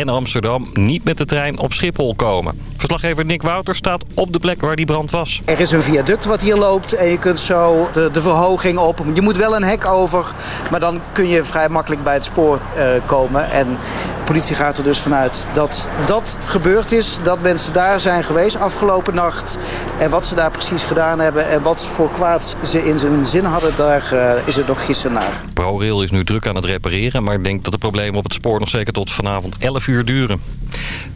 en Amsterdam niet met de trein op Schiphol komen. Verslaggever Nick Wouter staat op de plek waar die brand was. Er is een viaduct wat hier loopt en je kunt zo de, verhoging op. Je moet wel een hek over, maar dan kun je vrij makkelijk bij het spoor uh, komen. En politie gaat er dus vanuit dat dat gebeurd is. Dat mensen daar zijn geweest afgelopen nacht. En wat ze daar precies gedaan hebben en wat voor kwaads ze in zijn zin hadden, daar uh, is het nog gisteren naar. ProRail is nu druk aan het repareren, maar denkt dat de problemen op het spoor nog zeker tot vanavond 11 uur duren.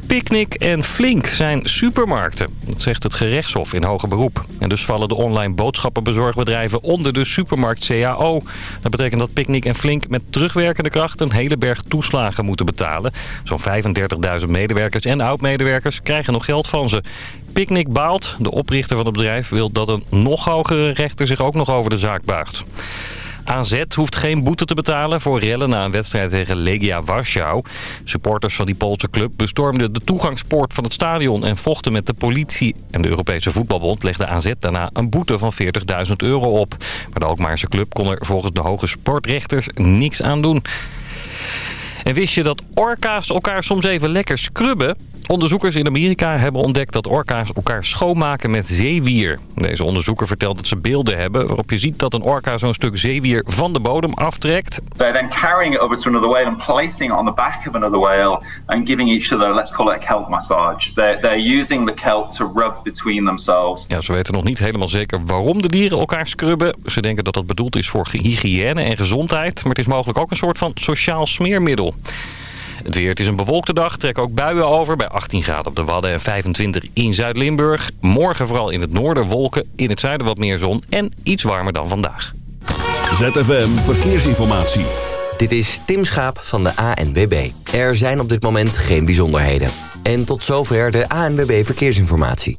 Picnic en Flink zijn supermarkten. Dat zegt het gerechtshof in hoger beroep. En dus vallen de online boodschappenbezorgbedrijven onder de supermarkt CAO. Dat betekent dat Picnic en Flink met terugwerkende kracht een hele berg toeslagen moeten Zo'n 35.000 medewerkers en oud-medewerkers krijgen nog geld van ze. Picnic baalt. De oprichter van het bedrijf wil dat een nog hogere rechter zich ook nog over de zaak buigt. AZ hoeft geen boete te betalen voor rellen na een wedstrijd tegen Legia Warschau. Supporters van die Poolse club bestormden de toegangspoort van het stadion en vochten met de politie. En de Europese Voetbalbond legde AZ daarna een boete van 40.000 euro op. Maar de Alkmaarse club kon er volgens de hoge sportrechters niks aan doen. En wist je dat orka's elkaar soms even lekker scrubben? Onderzoekers in Amerika hebben ontdekt dat orka's elkaar schoonmaken met zeewier. Deze onderzoeker vertelt dat ze beelden hebben waarop je ziet dat een orka zo'n stuk zeewier van de bodem aftrekt. They're then carrying it over to another whale and placing it on the back of another whale and giving each other, let's call it a kelp massage. They're, they're using the kelp to rub between themselves. Ja, ze weten nog niet helemaal zeker waarom de dieren elkaar scrubben. Ze denken dat dat bedoeld is voor hygiëne en gezondheid, maar het is mogelijk ook een soort van sociaal smeermiddel. Het weer, het is een bewolkte dag, trekken ook buien over bij 18 graden op de Wadden en 25 in Zuid-Limburg. Morgen vooral in het noorden wolken, in het zuiden wat meer zon en iets warmer dan vandaag. ZFM Verkeersinformatie. Dit is Tim Schaap van de ANWB. Er zijn op dit moment geen bijzonderheden. En tot zover de ANWB Verkeersinformatie.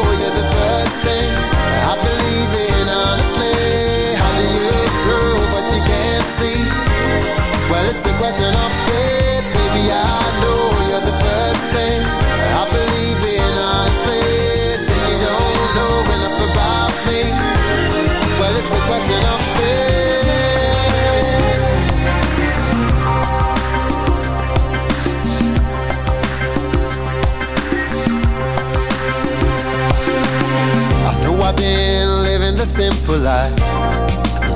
it's a question of faith, baby. I know you're the first thing I believe in honestly. Say you don't know enough about me. Well, it's a question of faith. I know I've been living the simple life.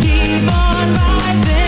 Keep on rising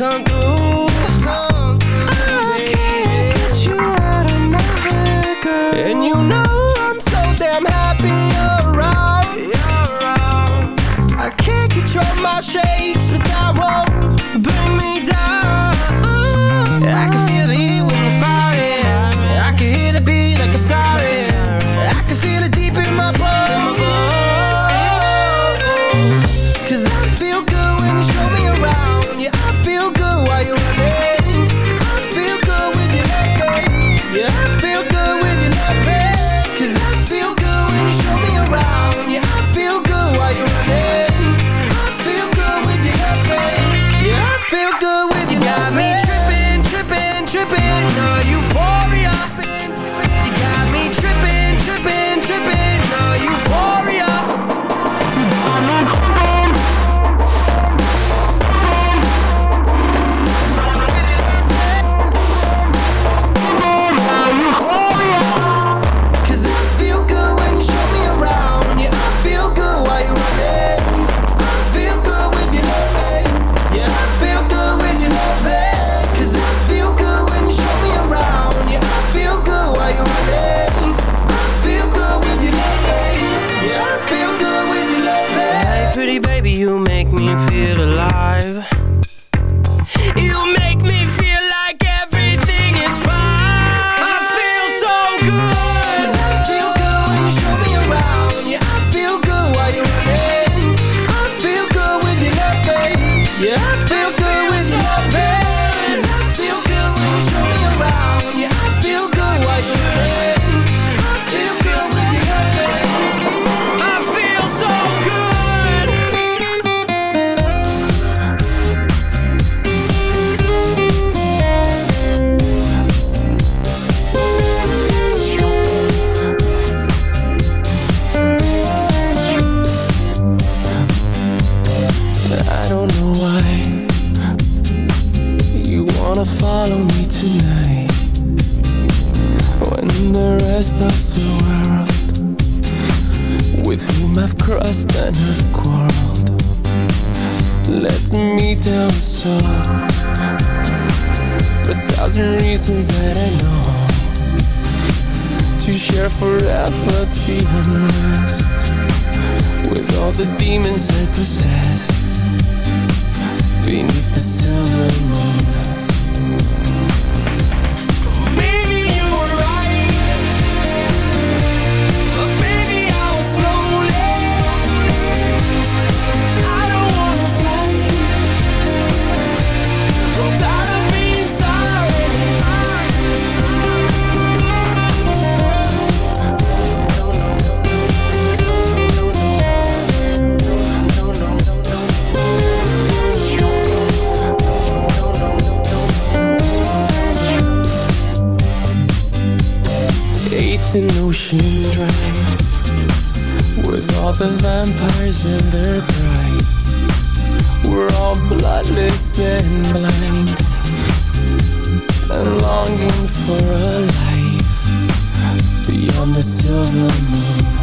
come through. heartless and blind And longing for a life beyond the silver moon.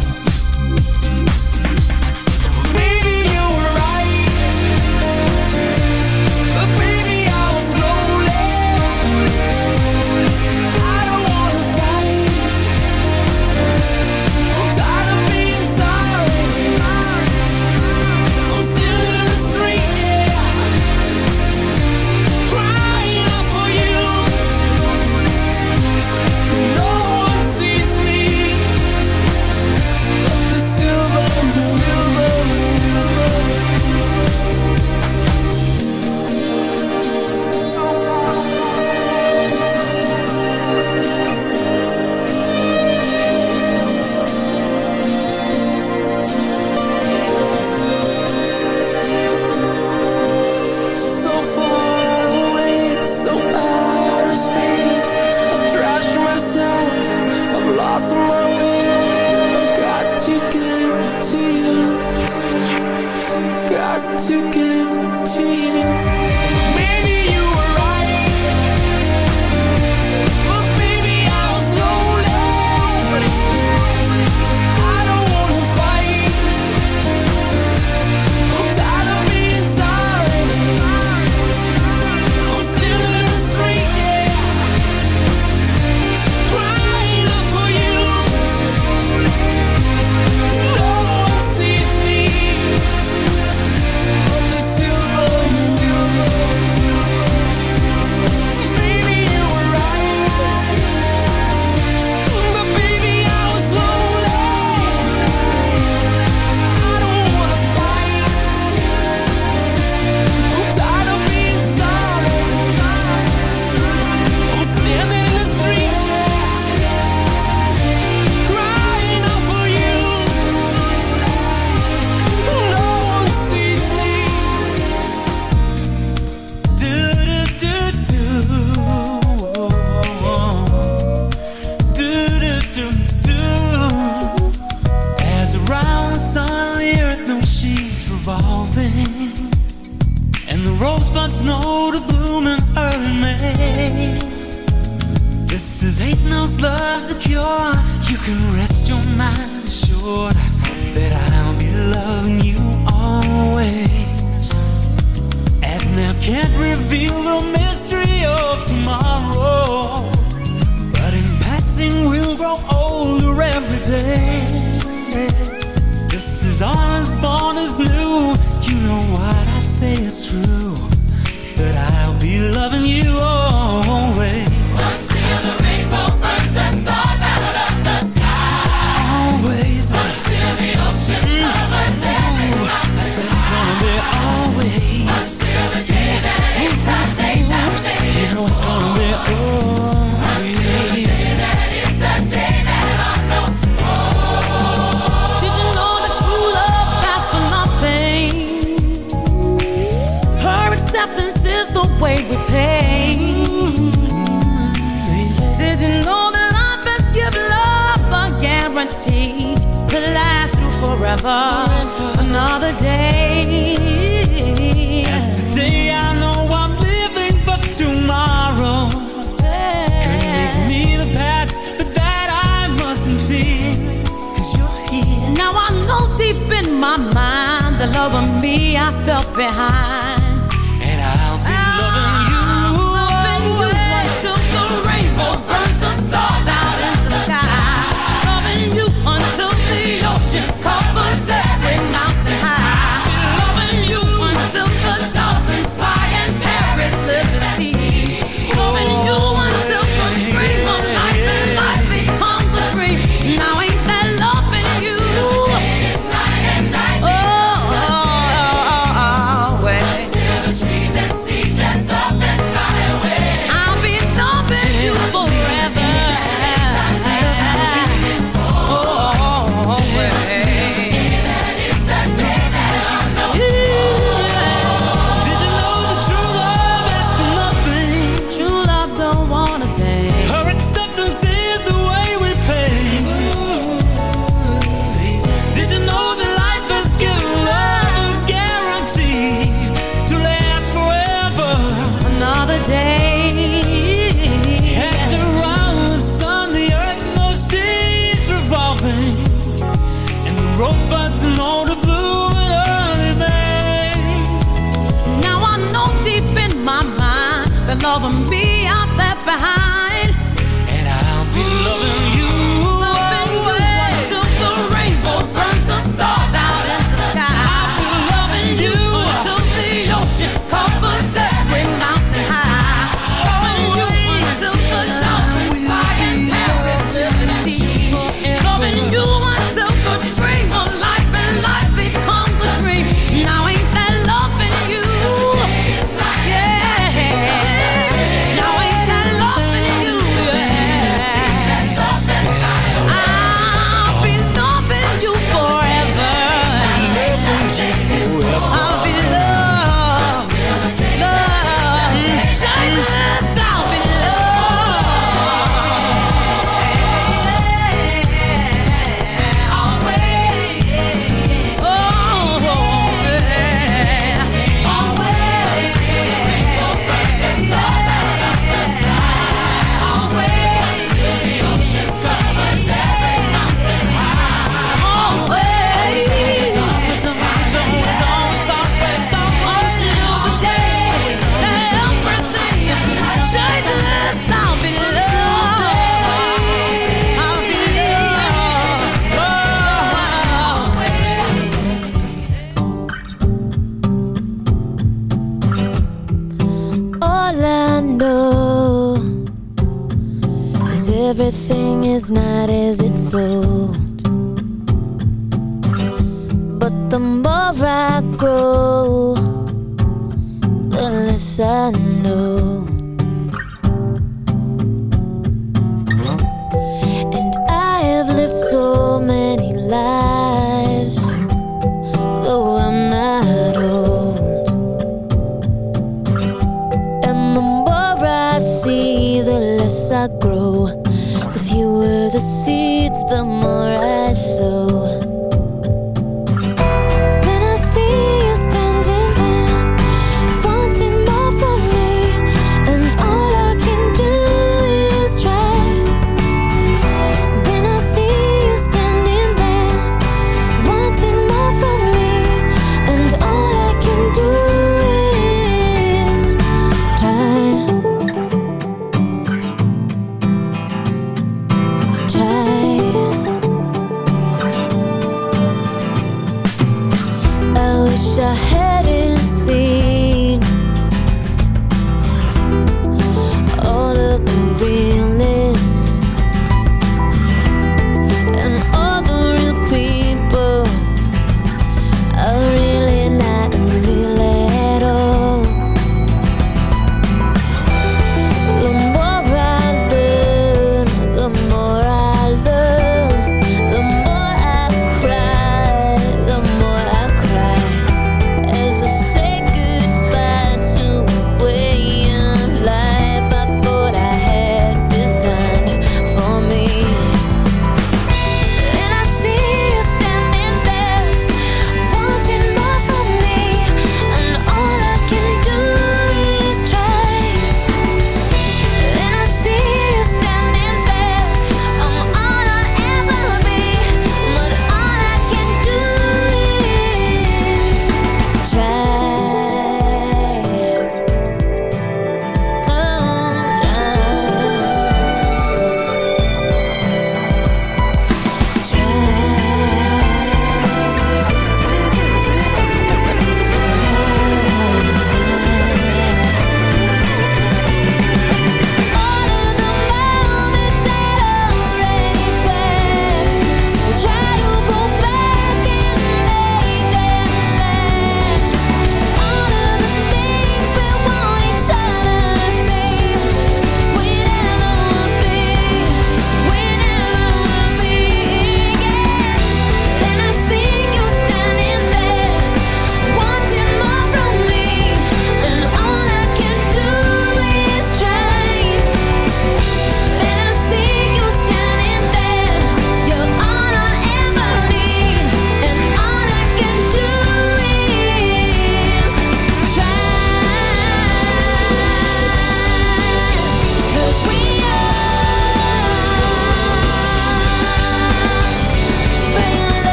Behind.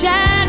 shine.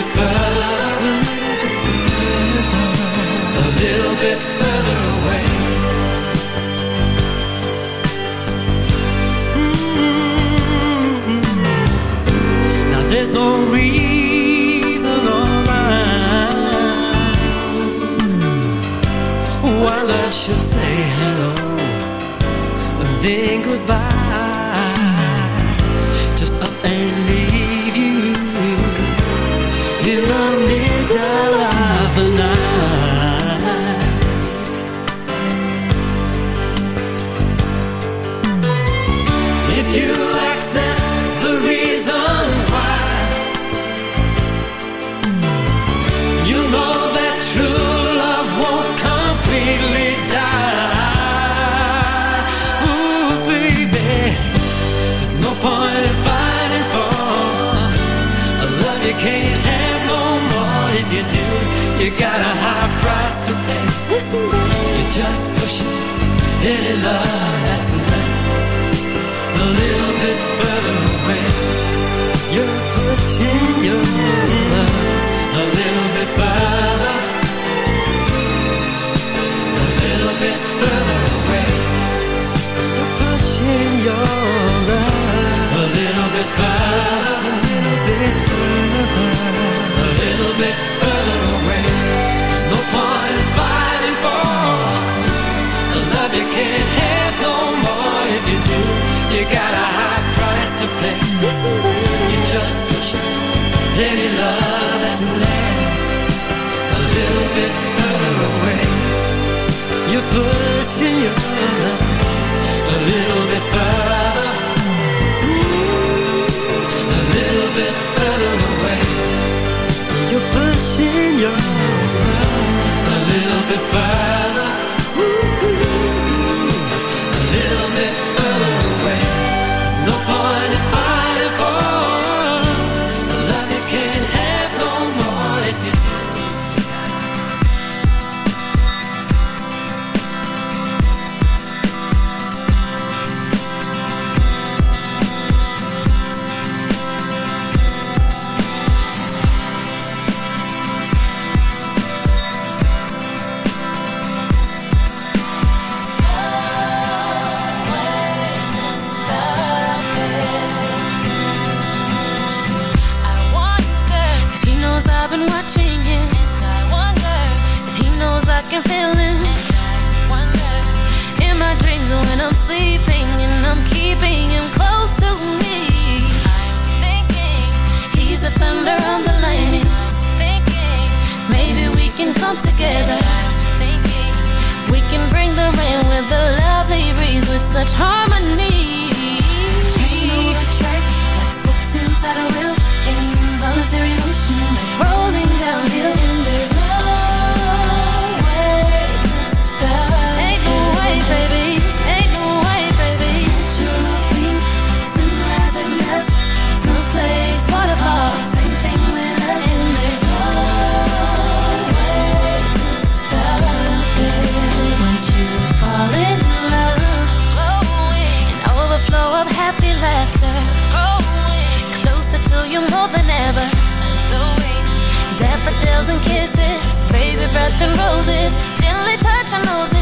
the thousand kisses, baby breath and roses, gently touch our noses.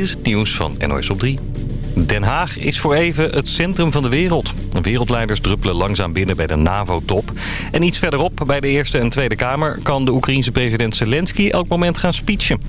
is het nieuws van NOS op 3. Den Haag is voor even het centrum van de wereld. Wereldleiders druppelen langzaam binnen bij de NAVO-top. En iets verderop, bij de Eerste en Tweede Kamer... kan de Oekraïense president Zelensky elk moment gaan speechen.